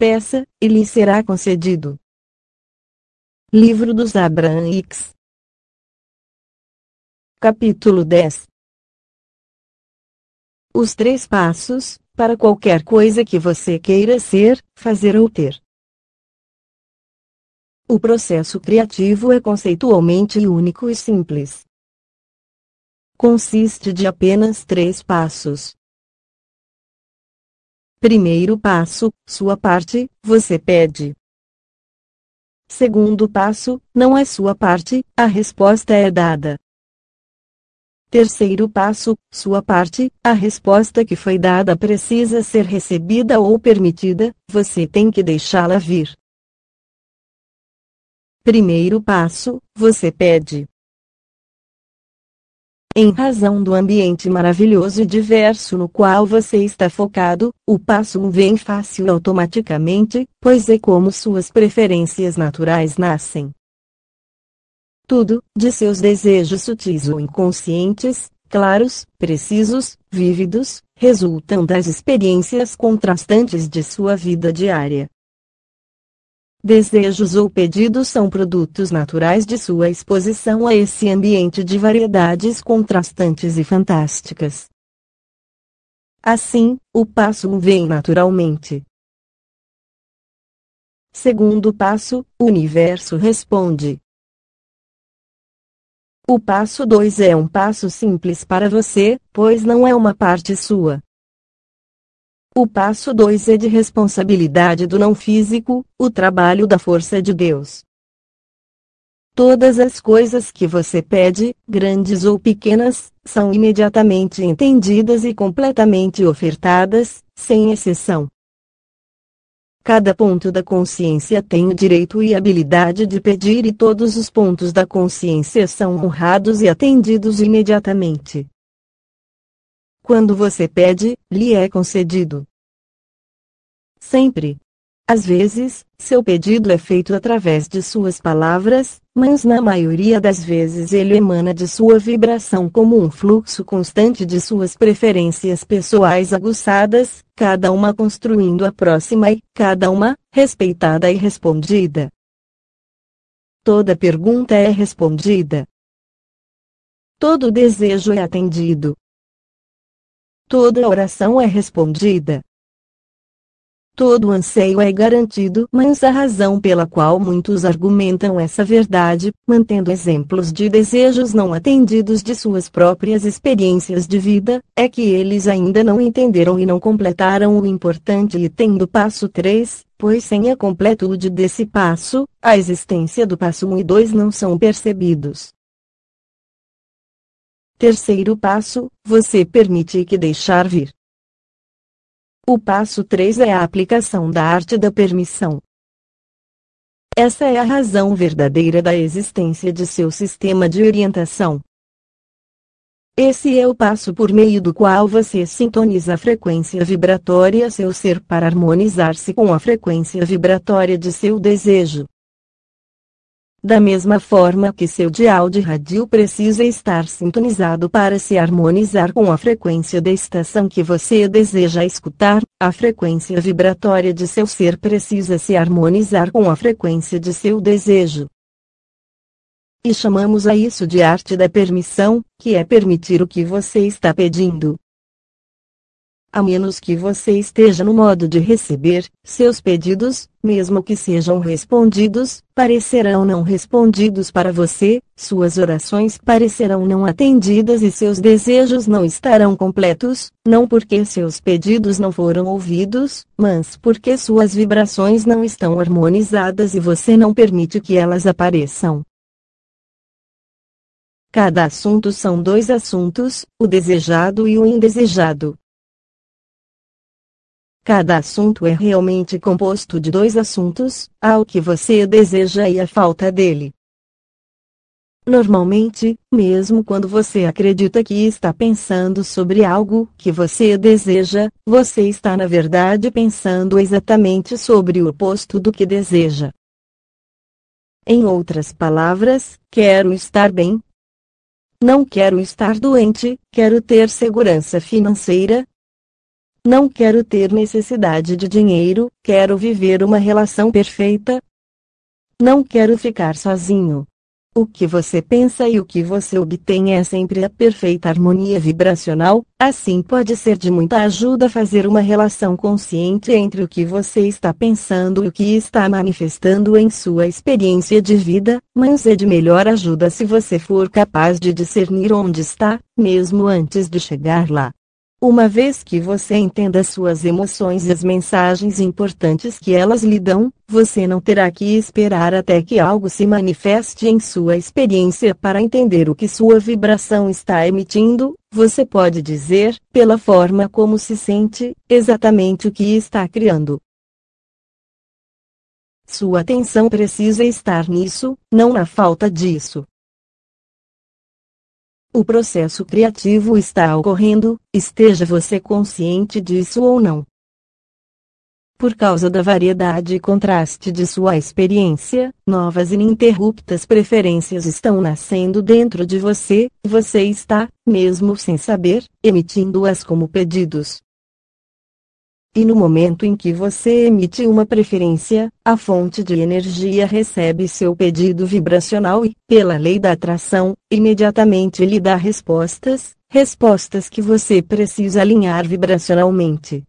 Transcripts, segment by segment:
peça, e lhe será concedido. Livro dos Abraãics Capítulo 10 Os três passos, para qualquer coisa que você queira ser, fazer ou ter. O processo criativo é conceitualmente único e simples. Consiste de apenas três passos. Primeiro passo, sua parte, você pede. Segundo passo, não é sua parte, a resposta é dada. Terceiro passo, sua parte, a resposta que foi dada precisa ser recebida ou permitida, você tem que deixá-la vir. Primeiro passo, você pede. Em razão do ambiente maravilhoso e diverso no qual você está focado, o passo 1 vem fácil automaticamente, pois é como suas preferências naturais nascem. Tudo, de seus desejos sutis ou inconscientes, claros, precisos, vívidos, resultam das experiências contrastantes de sua vida diária. Desejos ou pedidos são produtos naturais de sua exposição a esse ambiente de variedades contrastantes e fantásticas. Assim, o passo 1 vem naturalmente. Segundo passo, o universo responde. O passo 2 é um passo simples para você, pois não é uma parte sua. O passo 2 é de responsabilidade do não físico, o trabalho da força de Deus. Todas as coisas que você pede, grandes ou pequenas, são imediatamente entendidas e completamente ofertadas, sem exceção. Cada ponto da consciência tem o direito e habilidade de pedir e todos os pontos da consciência são honrados e atendidos imediatamente. Quando você pede, lhe é concedido. Sempre. Às vezes, seu pedido é feito através de suas palavras, mas na maioria das vezes ele emana de sua vibração como um fluxo constante de suas preferências pessoais aguçadas, cada uma construindo a próxima e, cada uma, respeitada e respondida. Toda pergunta é respondida. Todo desejo é atendido. Toda oração é respondida. Todo anseio é garantido, mas a razão pela qual muitos argumentam essa verdade, mantendo exemplos de desejos não atendidos de suas próprias experiências de vida, é que eles ainda não entenderam e não completaram o importante item do passo 3, pois sem a completude desse passo, a existência do passo 1 e 2 não são percebidos. Terceiro passo, você permite que deixar vir. O passo 3 é a aplicação da arte da permissão. Essa é a razão verdadeira da existência de seu sistema de orientação. Esse é o passo por meio do qual você sintoniza a frequência vibratória seu ser para harmonizar-se com a frequência vibratória de seu desejo. Da mesma forma que seu dial de rádio precisa estar sintonizado para se harmonizar com a frequência da estação que você deseja escutar, a frequência vibratória de seu ser precisa se harmonizar com a frequência de seu desejo. E chamamos a isso de arte da permissão, que é permitir o que você está pedindo. A menos que você esteja no modo de receber, seus pedidos, mesmo que sejam respondidos, parecerão não respondidos para você, suas orações parecerão não atendidas e seus desejos não estarão completos, não porque seus pedidos não foram ouvidos, mas porque suas vibrações não estão harmonizadas e você não permite que elas apareçam. Cada assunto são dois assuntos, o desejado e o indesejado. Cada assunto é realmente composto de dois assuntos, ao que você deseja e a falta dele. Normalmente, mesmo quando você acredita que está pensando sobre algo que você deseja, você está na verdade pensando exatamente sobre o oposto do que deseja. Em outras palavras, quero estar bem. Não quero estar doente, quero ter segurança financeira, Não quero ter necessidade de dinheiro, quero viver uma relação perfeita. Não quero ficar sozinho. O que você pensa e o que você obtém é sempre a perfeita harmonia vibracional, assim pode ser de muita ajuda fazer uma relação consciente entre o que você está pensando e o que está manifestando em sua experiência de vida, mas é de melhor ajuda se você for capaz de discernir onde está, mesmo antes de chegar lá. Uma vez que você entenda suas emoções e as mensagens importantes que elas lhe dão, você não terá que esperar até que algo se manifeste em sua experiência para entender o que sua vibração está emitindo. Você pode dizer, pela forma como se sente, exatamente o que está criando. Sua atenção precisa estar nisso, não na falta disso. O processo criativo está ocorrendo, esteja você consciente disso ou não. Por causa da variedade e contraste de sua experiência, novas e ininterruptas preferências estão nascendo dentro de você, você está, mesmo sem saber, emitindo-as como pedidos. E no momento em que você emite uma preferência, a fonte de energia recebe seu pedido vibracional e, pela lei da atração, imediatamente lhe dá respostas, respostas que você precisa alinhar vibracionalmente.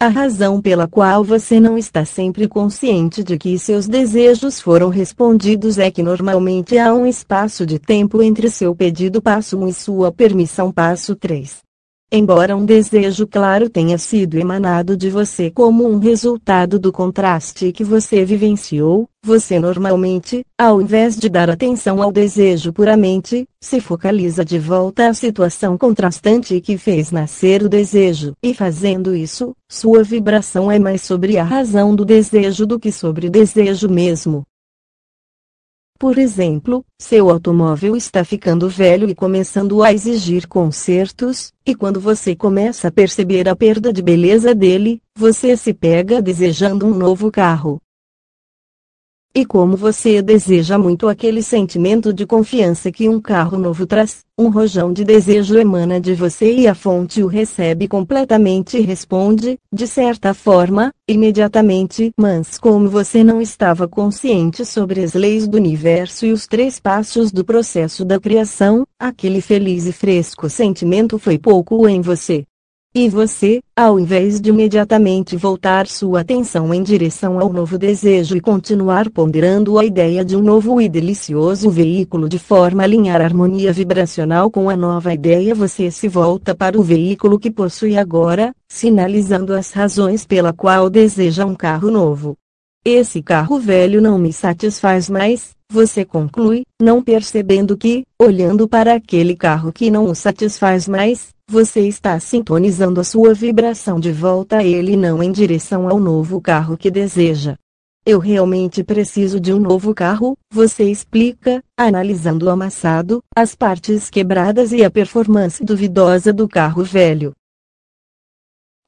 A razão pela qual você não está sempre consciente de que seus desejos foram respondidos é que normalmente há um espaço de tempo entre seu pedido passo 1 e sua permissão passo 3. Embora um desejo claro tenha sido emanado de você como um resultado do contraste que você vivenciou, você normalmente, ao invés de dar atenção ao desejo puramente, se focaliza de volta à situação contrastante que fez nascer o desejo. E fazendo isso, sua vibração é mais sobre a razão do desejo do que sobre o desejo mesmo. Por exemplo, seu automóvel está ficando velho e começando a exigir consertos, e quando você começa a perceber a perda de beleza dele, você se pega desejando um novo carro. E como você deseja muito aquele sentimento de confiança que um carro novo traz, um rojão de desejo emana de você e a fonte o recebe completamente e responde, de certa forma, imediatamente. Mas como você não estava consciente sobre as leis do universo e os três passos do processo da criação, aquele feliz e fresco sentimento foi pouco em você. E você, ao invés de imediatamente voltar sua atenção em direção ao novo desejo e continuar ponderando a ideia de um novo e delicioso veículo de forma a alinhar a harmonia vibracional com a nova ideia, você se volta para o veículo que possui agora, sinalizando as razões pela qual deseja um carro novo. Esse carro velho não me satisfaz mais, você conclui, não percebendo que, olhando para aquele carro que não o satisfaz mais, você está sintonizando a sua vibração de volta a ele e não em direção ao novo carro que deseja. Eu realmente preciso de um novo carro, você explica, analisando o amassado, as partes quebradas e a performance duvidosa do carro velho.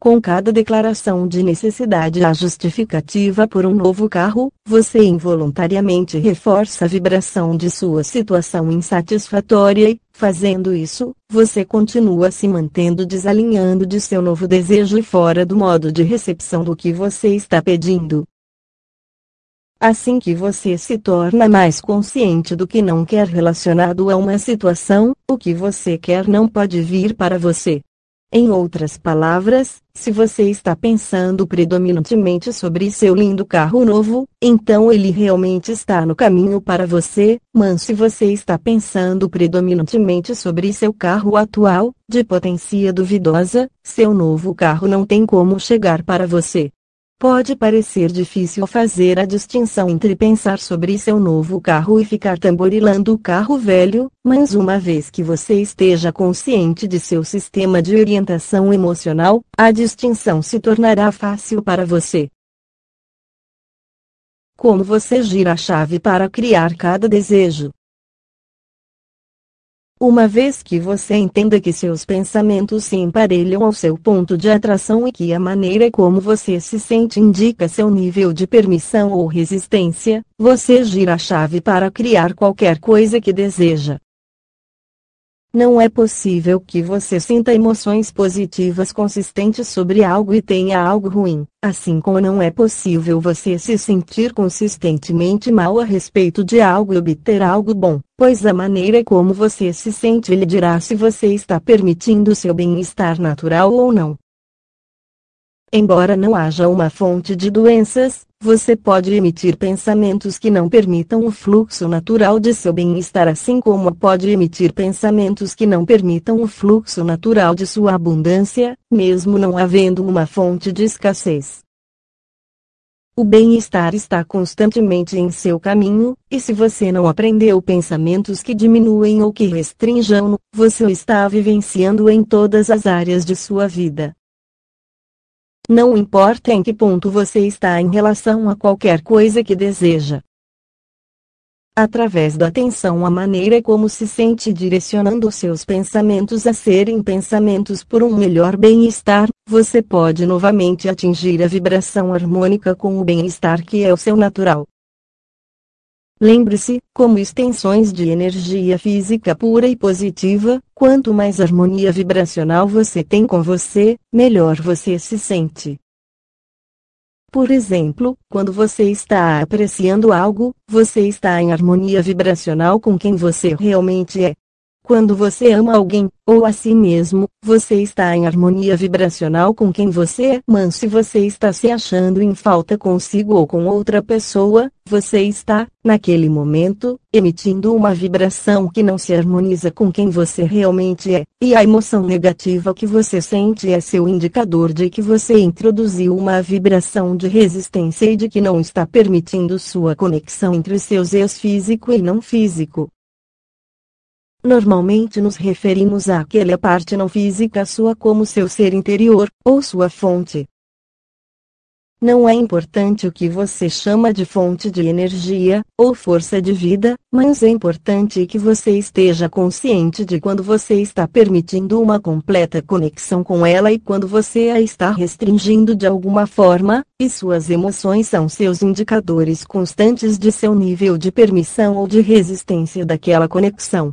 Com cada declaração de necessidade a justificativa por um novo carro, você involuntariamente reforça a vibração de sua situação insatisfatória e, fazendo isso, você continua se mantendo desalinhando de seu novo desejo e fora do modo de recepção do que você está pedindo. Assim que você se torna mais consciente do que não quer relacionado a uma situação, o que você quer não pode vir para você. Em outras palavras, se você está pensando predominantemente sobre seu lindo carro novo, então ele realmente está no caminho para você, mas se você está pensando predominantemente sobre seu carro atual, de potência duvidosa, seu novo carro não tem como chegar para você. Pode parecer difícil fazer a distinção entre pensar sobre seu novo carro e ficar tamborilando o carro velho, mas uma vez que você esteja consciente de seu sistema de orientação emocional, a distinção se tornará fácil para você. Como você gira a chave para criar cada desejo? Uma vez que você entenda que seus pensamentos se emparelham ao seu ponto de atração e que a maneira como você se sente indica seu nível de permissão ou resistência, você gira a chave para criar qualquer coisa que deseja. Não é possível que você sinta emoções positivas consistentes sobre algo e tenha algo ruim, assim como não é possível você se sentir consistentemente mal a respeito de algo e obter algo bom, pois a maneira como você se sente lhe dirá se você está permitindo seu bem-estar natural ou não. Embora não haja uma fonte de doenças, você pode emitir pensamentos que não permitam o fluxo natural de seu bem-estar, assim como pode emitir pensamentos que não permitam o fluxo natural de sua abundância, mesmo não havendo uma fonte de escassez. O bem-estar está constantemente em seu caminho, e se você não aprendeu pensamentos que diminuem ou que restringam-no, você o está vivenciando em todas as áreas de sua vida. Não importa em que ponto você está em relação a qualquer coisa que deseja. Através da atenção à maneira como se sente direcionando seus pensamentos a serem pensamentos por um melhor bem-estar, você pode novamente atingir a vibração harmônica com o bem-estar que é o seu natural. Lembre-se, como extensões de energia física pura e positiva, quanto mais harmonia vibracional você tem com você, melhor você se sente. Por exemplo, quando você está apreciando algo, você está em harmonia vibracional com quem você realmente é. Quando você ama alguém, ou a si mesmo, você está em harmonia vibracional com quem você é. Mas se você está se achando em falta consigo ou com outra pessoa, você está, naquele momento, emitindo uma vibração que não se harmoniza com quem você realmente é. E a emoção negativa que você sente é seu indicador de que você introduziu uma vibração de resistência e de que não está permitindo sua conexão entre seus ex físico e não físico. Normalmente nos referimos àquela parte não física sua como seu ser interior, ou sua fonte. Não é importante o que você chama de fonte de energia, ou força de vida, mas é importante que você esteja consciente de quando você está permitindo uma completa conexão com ela e quando você a está restringindo de alguma forma, e suas emoções são seus indicadores constantes de seu nível de permissão ou de resistência daquela conexão.